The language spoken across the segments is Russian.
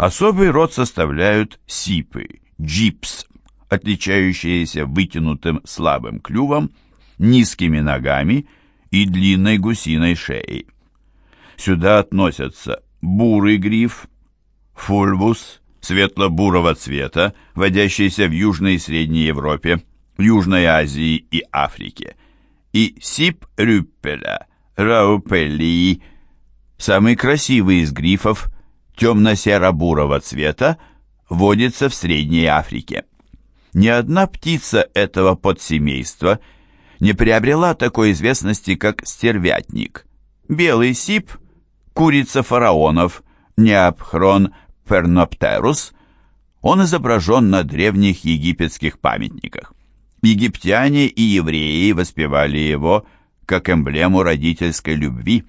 Особый род составляют сипы, джипс, отличающиеся вытянутым слабым клювом, низкими ногами и длинной гусиной шеей. Сюда относятся бурый гриф, фульвус, светло-бурого цвета, водящийся в Южной и Средней Европе, Южной Азии и Африке, и сип рюппеля, раупелии, самый красивый из грифов, темно-серо-бурого цвета, водится в Средней Африке. Ни одна птица этого подсемейства не приобрела такой известности, как стервятник. Белый сип, курица фараонов, неапхрон перноптерус, он изображен на древних египетских памятниках. Египтяне и евреи воспевали его как эмблему родительской любви.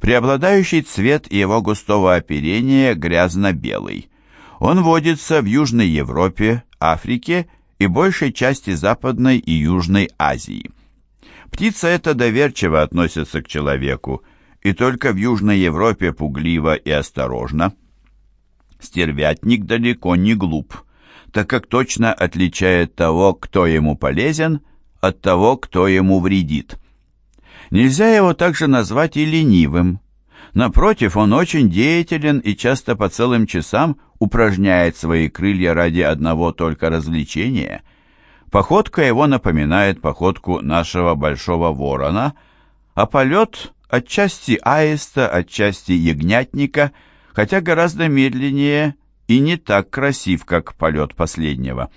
Преобладающий цвет его густого оперения грязно-белый. Он водится в Южной Европе, Африке и большей части Западной и Южной Азии. Птица эта доверчиво относится к человеку, и только в Южной Европе пугливо и осторожно. Стервятник далеко не глуп, так как точно отличает того, кто ему полезен, от того, кто ему вредит. Нельзя его также назвать и ленивым. Напротив, он очень деятелен и часто по целым часам упражняет свои крылья ради одного только развлечения. Походка его напоминает походку нашего большого ворона, а полет отчасти аиста, отчасти ягнятника, хотя гораздо медленнее и не так красив, как полет последнего.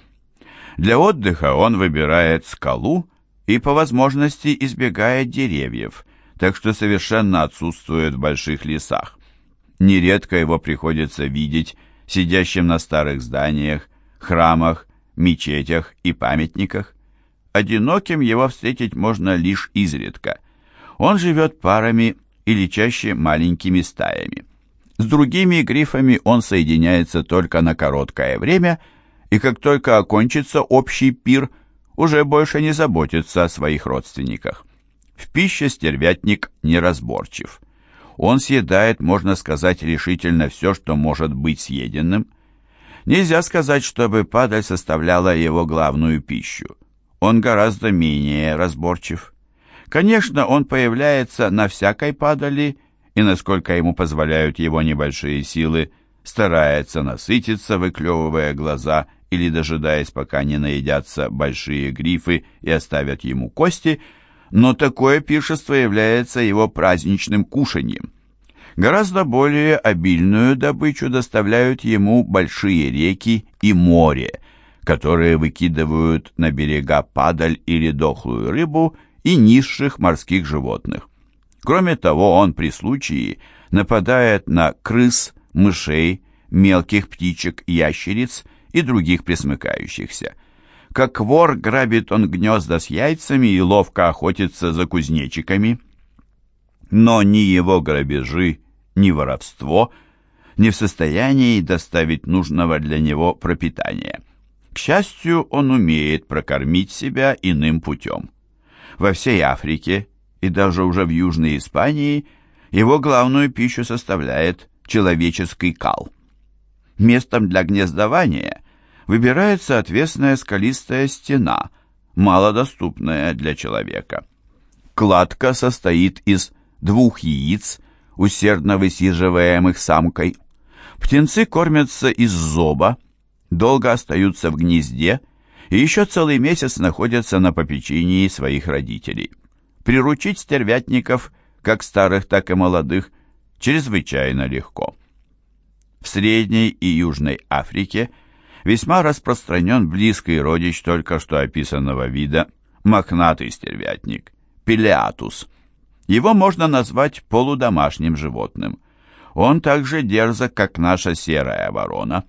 Для отдыха он выбирает скалу и по возможности избегает деревьев, так что совершенно отсутствует в больших лесах. Нередко его приходится видеть сидящим на старых зданиях, храмах, мечетях и памятниках. Одиноким его встретить можно лишь изредка. Он живет парами или чаще маленькими стаями. С другими грифами он соединяется только на короткое время, и как только окончится общий пир, уже больше не заботится о своих родственниках. В пище стервятник неразборчив. Он съедает, можно сказать, решительно все, что может быть съеденным. Нельзя сказать, чтобы падаль составляла его главную пищу. Он гораздо менее разборчив. Конечно, он появляется на всякой падали и, насколько ему позволяют его небольшие силы, старается насытиться, выклевывая глаза или дожидаясь, пока не наедятся большие грифы и оставят ему кости – но такое пиршество является его праздничным кушаньем. Гораздо более обильную добычу доставляют ему большие реки и море, которые выкидывают на берега падаль или дохлую рыбу и низших морских животных. Кроме того, он при случае нападает на крыс, мышей, мелких птичек, ящериц и других пресмыкающихся. Как вор грабит он гнезда с яйцами и ловко охотится за кузнечиками. Но ни его грабежи, ни воровство не в состоянии доставить нужного для него пропитания. К счастью, он умеет прокормить себя иным путем. Во всей Африке и даже уже в Южной Испании его главную пищу составляет человеческий кал. Местом для гнездования выбирается отвесная скалистая стена, малодоступная для человека. Кладка состоит из двух яиц, усердно высиживаемых самкой. Птенцы кормятся из зоба, долго остаются в гнезде и еще целый месяц находятся на попечении своих родителей. Приручить стервятников, как старых, так и молодых, чрезвычайно легко. В Средней и Южной Африке – весьма распространен близкий родич только что описанного вида, мохнатый стервятник, пилеатус. Его можно назвать полудомашним животным. Он также дерзок, как наша серая ворона,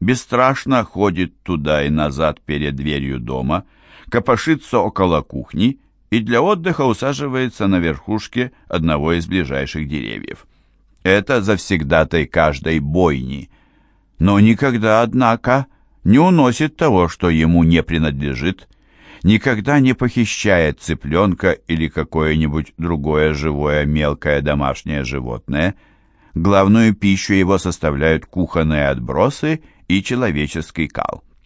бесстрашно ходит туда и назад перед дверью дома, копошится около кухни и для отдыха усаживается на верхушке одного из ближайших деревьев. Это завсегдатай каждой бойни. Но никогда, однако, не уносит того, что ему не принадлежит, никогда не похищает цыпленка или какое-нибудь другое живое мелкое домашнее животное, Главную пищу его составляют кухонные отбросы и человеческий кал.